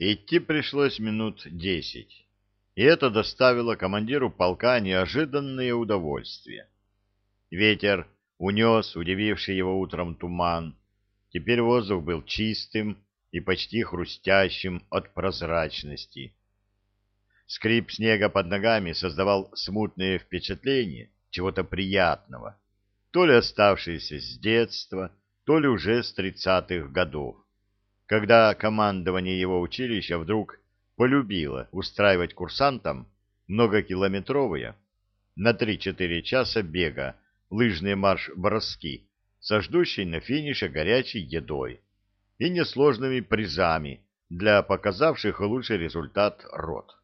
Идти пришлось минут десять, и это доставило командиру полка неожиданное удовольствие. Ветер унес удививший его утром туман, теперь воздух был чистым и почти хрустящим от прозрачности. Скрип снега под ногами создавал смутное впечатление чего-то приятного, то ли оставшееся с детства, то ли уже с тридцатых годов, когда командование его училища вдруг полюбило устраивать курсантам многокилометровые на 3-4 часа бега лыжные марш-броски со ждущей на финише горячей едой и несложными призами для показавших лучший результат рот.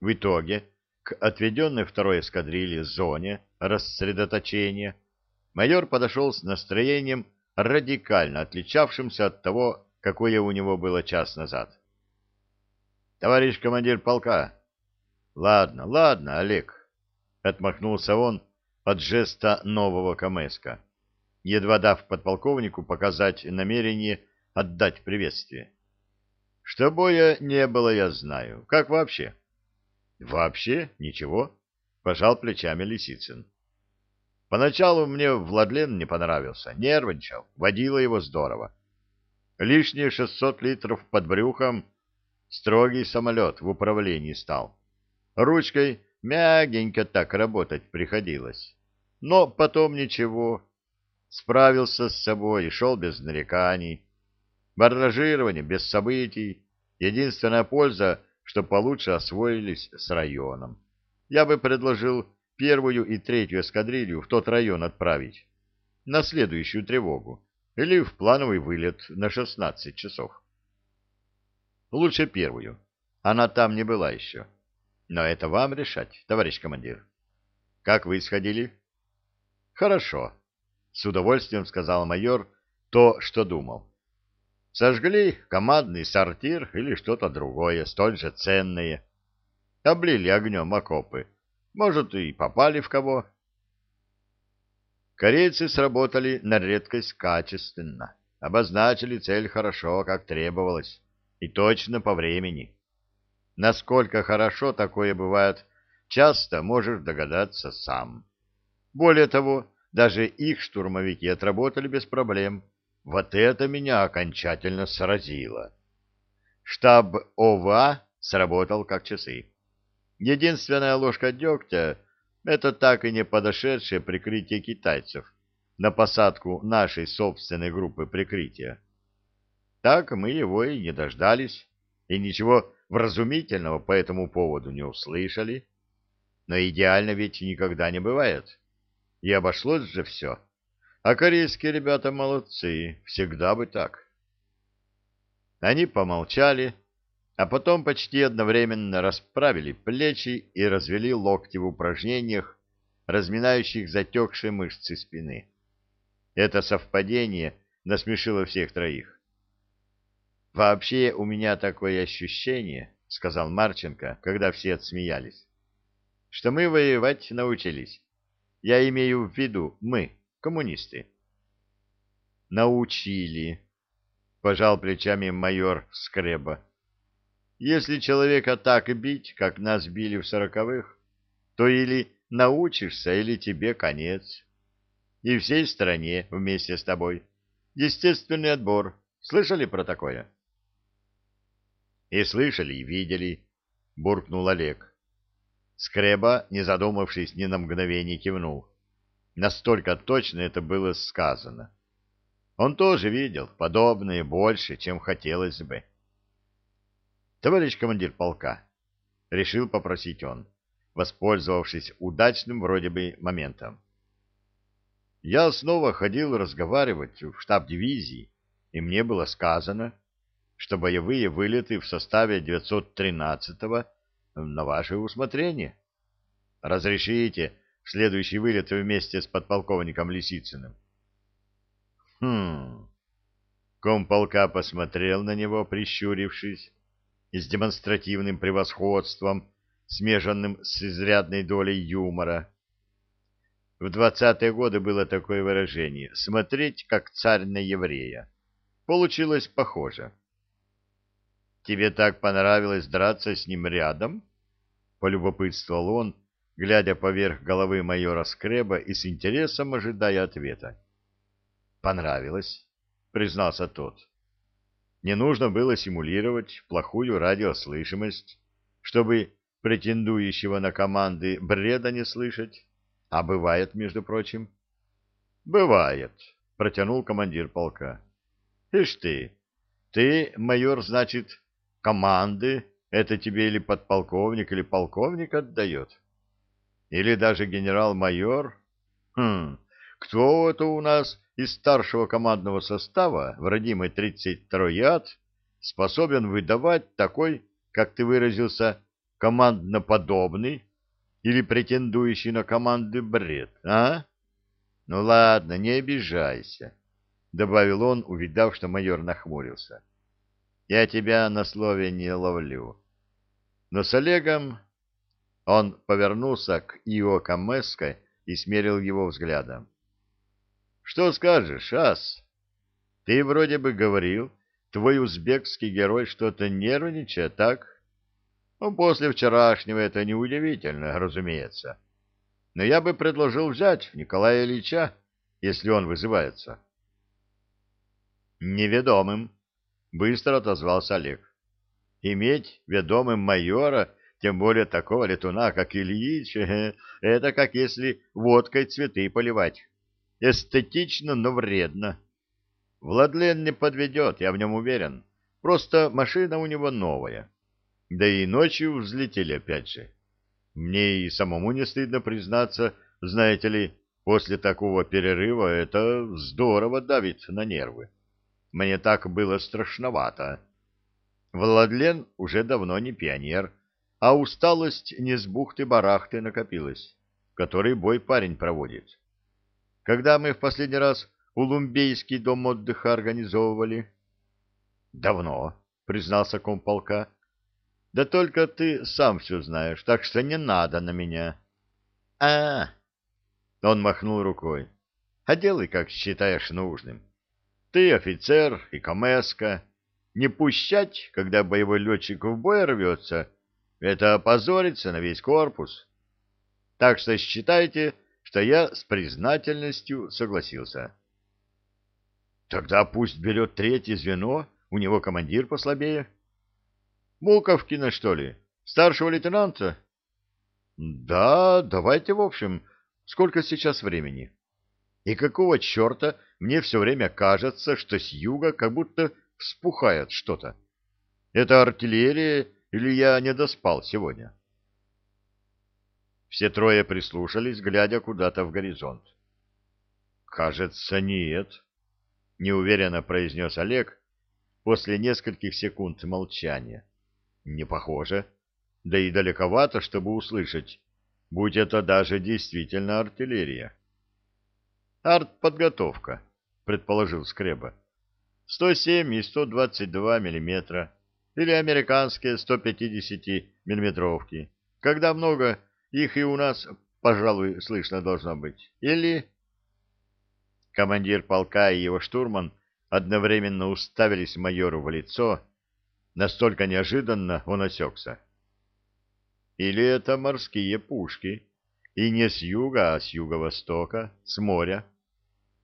В итоге к отведенной второй эскадрилье зоне рассредоточения майор подошел с настроением, радикально отличавшимся от того, какое у него было час назад. — Товарищ командир полка! — Ладно, ладно, Олег, — отмахнулся он от жеста нового Камеска, едва дав подполковнику показать намерение отдать приветствие. — Что боя не было, я знаю. Как вообще? — Вообще ничего, пожал плечами Лисицын. Поначалу мне Владлен не понравился, нервничал, водила его здорово. Лишние шестьсот литров под брюхом, строгий самолет в управлении стал. Ручкой мягенько так работать приходилось. Но потом ничего, справился с собой и шел без нареканий. Барражирование без событий, единственная польза что получше освоились с районом. Я бы предложил первую и третью эскадрилью в тот район отправить на следующую тревогу или в плановый вылет на 16 часов. Лучше первую. Она там не была еще. Но это вам решать, товарищ командир. Как вы исходили? Хорошо. С удовольствием сказал майор то, что думал. Сожгли командный сортир или что-то другое, столь же ценное. Облили огнем окопы. Может, и попали в кого. Корейцы сработали на редкость качественно. Обозначили цель хорошо, как требовалось. И точно по времени. Насколько хорошо такое бывает, часто можешь догадаться сам. Более того, даже их штурмовики отработали без проблем. Вот это меня окончательно сразило. Штаб ОВА сработал как часы. Единственная ложка дегтя — это так и не подошедшее прикрытие китайцев на посадку нашей собственной группы прикрытия. Так мы его и не дождались, и ничего вразумительного по этому поводу не услышали. Но идеально ведь никогда не бывает. И обошлось же все. А корейские ребята молодцы, всегда бы так. Они помолчали, а потом почти одновременно расправили плечи и развели локти в упражнениях, разминающих затекшие мышцы спины. Это совпадение насмешило всех троих. «Вообще у меня такое ощущение», — сказал Марченко, когда все отсмеялись, — «что мы воевать научились. Я имею в виду мы, коммунисты. Научили, пожал плечами майор Скреба. Если человека так бить, как нас били в сороковых, то или научишься, или тебе конец. И всей стране вместе с тобой. Естественный отбор. Слышали про такое? И слышали, и видели, буркнул Олег. Скреба, не задумавшись ни на мгновение, кивнул. Настолько точно это было сказано. Он тоже видел подобное больше, чем хотелось бы. «Товарищ командир полка», — решил попросить он, воспользовавшись удачным вроде бы моментом. «Я снова ходил разговаривать в штаб дивизии, и мне было сказано, что боевые вылеты в составе 913-го на ваше усмотрение. Разрешите следующий вылет вместе с подполковником Лисицыным. Хм. Комполка посмотрел на него, прищурившись, с демонстративным превосходством, смеженным с изрядной долей юмора. В двадцатые годы было такое выражение «смотреть, как царь на еврея». Получилось похоже. тебе так понравилось драться с ним рядом? — полюбопытствовал он, глядя поверх головы майора Скреба и с интересом ожидая ответа. — Понравилось, — признался тот. Не нужно было симулировать плохую радиослышимость, чтобы претендующего на команды бреда не слышать. А бывает, между прочим. — Бывает, — протянул командир полка. — Ишь ты, ты, майор, значит, команды, это тебе или подполковник, или полковник отдает? Или даже генерал-майор? Хм, кто это у нас из старшего командного состава в родимый 32-й ад способен выдавать такой, как ты выразился, командно-подобный или претендующий на команды бред, а? Ну ладно, не обижайся, — добавил он, увидав, что майор нахмурился. Я тебя на слове не ловлю. Но с Олегом... Он повернулся к Ио Камеско и смерил его взглядом. — Что скажешь, Ас? Ты вроде бы говорил, твой узбекский герой что-то нервничает, так? Ну, после вчерашнего это неудивительно, разумеется. Но я бы предложил взять Николая Ильича, если он вызывается. Неведомым, быстро отозвался Олег. Иметь ведомым майора, тем более такого летуна, как Ильич, это как если водкой цветы поливать. Эстетично, но вредно. Владлен не подведет, я в нем уверен. Просто машина у него новая. Да и ночью взлетели опять же. Мне и самому не стыдно признаться, знаете ли, после такого перерыва это здорово давит на нервы. Мне так было страшновато. Владлен уже давно не пионер, а усталость не с бухты-барахты накопилась, который бой парень проводит. Когда мы в последний раз Улумбейский дом отдыха организовывали? — Давно, — признался комполка. Да только ты сам все знаешь, так что не надо на меня. А, -а, -а. Он махнул рукой. А делай, как считаешь нужным. Ты офицер и комеска. Не пущать, когда боевой летчик в бой рвется, это опозорится на весь корпус. Так что считайте, что я с признательностью согласился. Тогда пусть берет третье звено, у него командир послабее. Муковкина, что ли? Старшего лейтенанта? Да, давайте, в общем. Сколько сейчас времени? И какого черта мне все время кажется, что с юга как будто вспухает что-то? Это артиллерия или я не доспал сегодня? Все трое прислушались, глядя куда-то в горизонт. «Кажется, нет», — неуверенно произнес Олег после нескольких секунд молчания. Не похоже. Да и далековато, чтобы услышать, будь это даже действительно артиллерия. Артподготовка, предположил Скреба. 107 и 122 миллиметра или американские 150 миллиметровки. Когда много, их и у нас, пожалуй, слышно должно быть. Или... Командир полка и его штурман одновременно уставились майору в лицо, Настолько неожиданно он осекся. Или это морские пушки, и не с юга, а с юго-востока, с моря.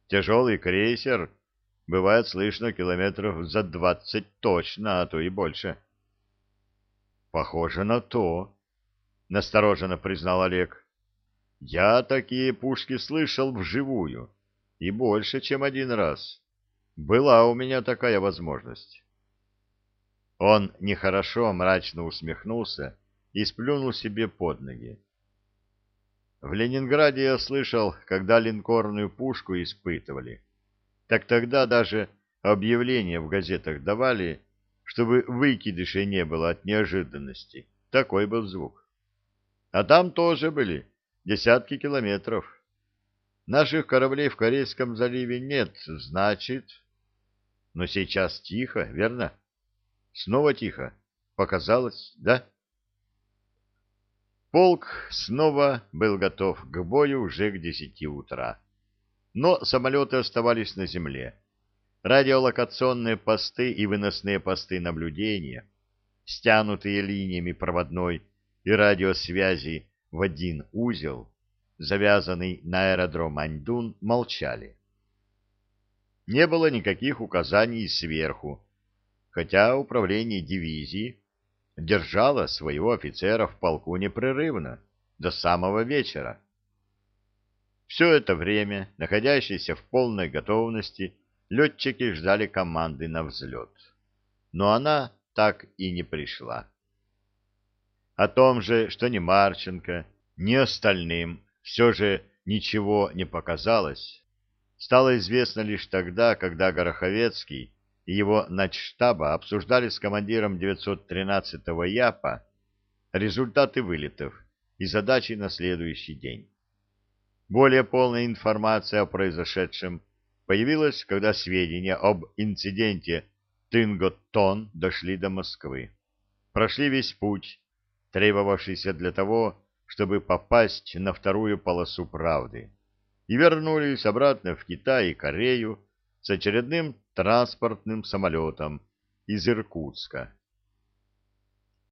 Тяжелый крейсер, бывает слышно километров за двадцать точно, а то и больше. Похоже на то, настороженно признал Олег. Я такие пушки слышал вживую, и больше, чем один раз. Была у меня такая возможность. Он нехорошо мрачно усмехнулся и сплюнул себе под ноги. В Ленинграде я слышал, когда линкорную пушку испытывали. Так тогда даже объявления в газетах давали, чтобы выкидышей не было от неожиданности. Такой был звук. А там тоже были десятки километров. Наших кораблей в Корейском заливе нет, значит... Но сейчас тихо, верно? Снова тихо. Показалось, да? Полк снова был готов к бою уже к десяти утра. Но самолеты оставались на земле. Радиолокационные посты и выносные посты наблюдения стянутые линиями проводной и радиосвязи в один узел, завязанный на аэродром Аньдун, молчали. Не было никаких указаний сверху, хотя управление дивизии держало своего офицера в полку непрерывно до самого вечера. Все это время, находящиеся в полной готовности, летчики ждали команды на взлет. Но она так и не пришла. О том же, что ни Марченко, ни остальным все же ничего не показалось, стало известно лишь тогда, когда Гороховецкий и его начштаба обсуждали с командиром 913-го ЯПа результаты вылетов и задачи на следующий день. Более полная информация о произошедшем появилась, когда сведения об инциденте Тынготтон дошли до Москвы. Прошли весь путь, требовавшийся для того, чтобы попасть на вторую полосу правды, и вернулись обратно в Китай и Корею с очередным транспортным самолетом из Иркутска.